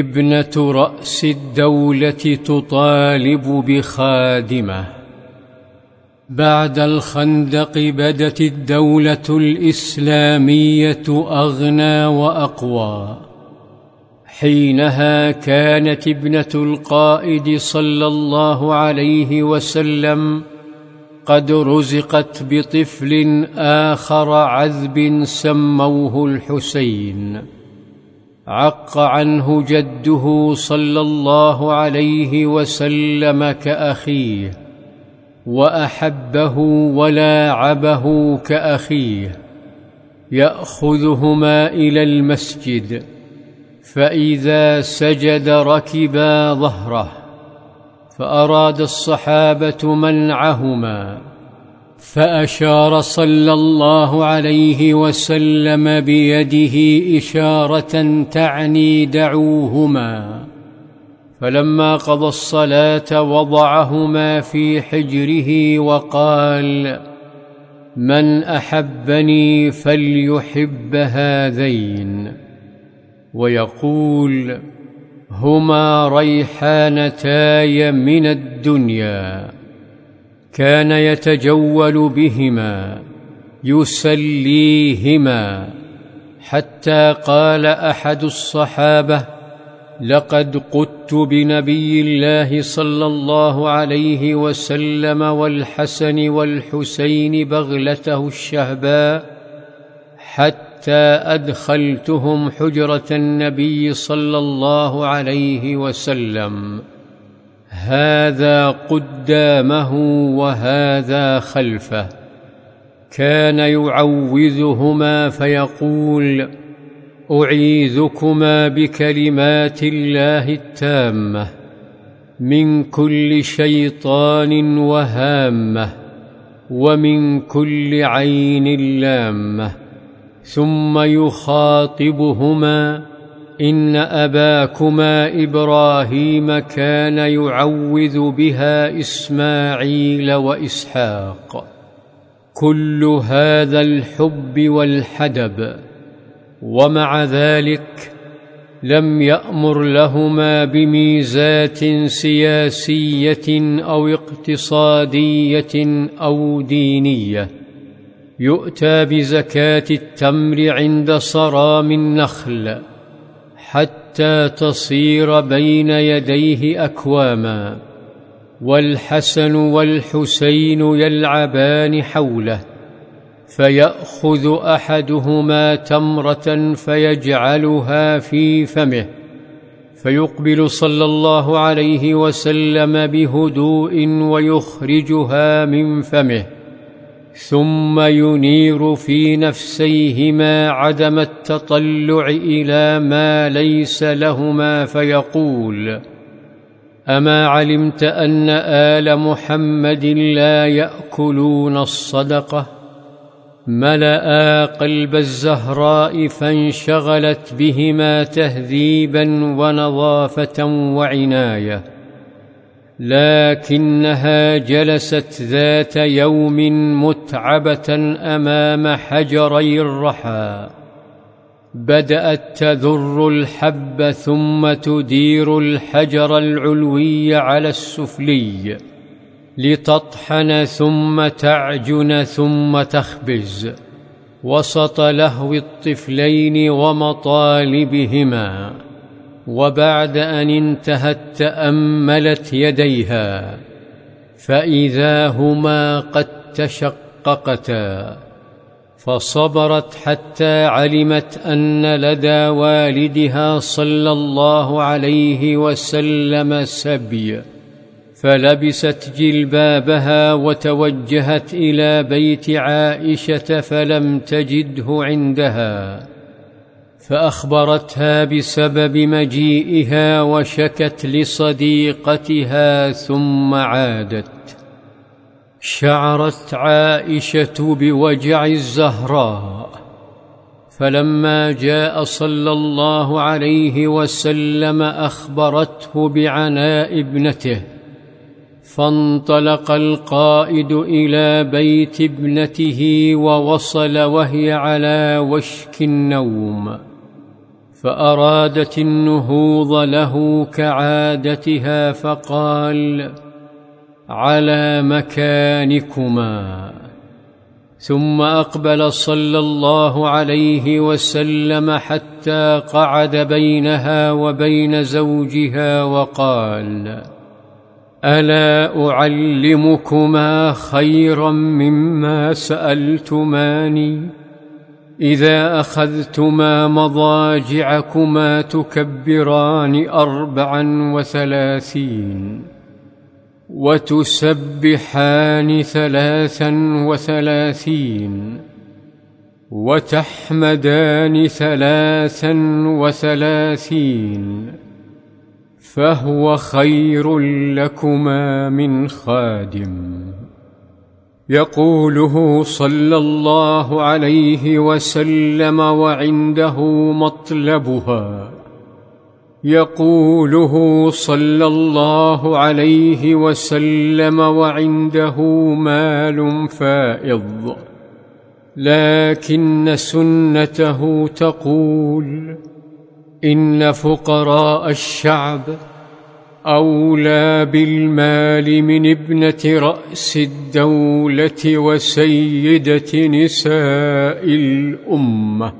ابنة رأس الدولة تطالب بخادمة. بعد الخندق بدت الدولة الإسلامية أغنى وأقوى. حينها كانت ابنة القائد صلى الله عليه وسلم قد رزقت بطفل آخر عذب سموه الحسين. عق عنه جده صلى الله عليه وسلم كأخيه وأحبه ولاعبه كأخيه. يأخذهما إلى المسجد فإذا سجد ركبا ظهره فأراد الصحابة منعهما. فأشار صلى الله عليه وسلم بيده إشارة تعني دعوهما. فلما قضى الصلاة وضعهما في حجره وقال من أحبني فليحب هذين ويقول هما ريحانتاي من الدنيا كان يتجول بهما يسليهما حتى قال أحد الصحابة لقد قدت بنبي الله صلى الله عليه وسلم والحسن والحسين بغلته الشهباء حتى أدخلتهم حجرة النبي صلى الله عليه وسلم. هذا قدامه وهذا خلفه. كان يعوذهما فيقول أعيذكما بكلمات الله التامة من كل شيطان وهامة ومن كل عين لامة ثم يخاطبهما إن أباكما إبراهيم كان يعوذ بها إسماعيل وإسحاق. كل هذا الحب والحدب ومع ذلك لم يأمر لهما بميزات سياسية أو اقتصادية أو دينية. يؤتى بزكاة التمر عند صرام النخل. حتى تصير بين يديه أكواما والحسن والحسين يلعبان حوله فيأخذ أحدهما تمرة فيجعلها في فمه فيقبل صلى الله عليه وسلم بهدوء ويخرجها من فمه. ثم ينير في نفسيهما عدم التطلع إلى ما ليس لهما فيقول أما علمت أن آل محمد لا يأكلون الصدقة؟ ملا قلب الزهراء فانشغلت بهما تهذيبا ونظافة وعناية. لكنها جلست ذات يوم متعبة أمام حجري الرحى. بدأت تذر الحب ثم تدير الحجر العلوي على السفلي لتطحن ثم تعجن ثم تخبز. وسط لهو الطفلين ومطالبهما. وبعد أن انتهت تأملت يديها فإذا هما قد تشققتا فصبرت حتى علمت أن لدى والدها صلى الله عليه وسلم سبي فلبست جلبابها وتوجهت إلى بيت عائشة فلم تجده عندها. فأخبرتها بسبب مجيئها وشكت لصديقتها ثم عادت. شعرت عائشة بوجع الزهراء فلما جاء صلى الله عليه وسلم أخبرته بعناء ابنته فانطلق القائد إلى بيت ابنته ووصل وهي على وشك النوم. فأرادت النهوض له كعادتها فقال على مكانكما. ثم أقبل صلى الله عليه وسلم حتى قعد بينها وبين زوجها وقال ألا أعلمكما خيرا مما سألتماني؟ إذا أخذتما مضاجعكما تكبران اربعا وثلاثين وتسبحان ثلاثا وثلاثين وتحمدان ثلاثا وثلاثين فهو خير لكما من خادم يقوله صلى الله عليه وسلم وعنده مطلبها. يقوله صلى الله عليه وسلم وعنده مال فائض. لكن سنته تقول إن فقراء الشعب أولى بالمال من ابنة رأس الدولة وسيدة نساء الأمة.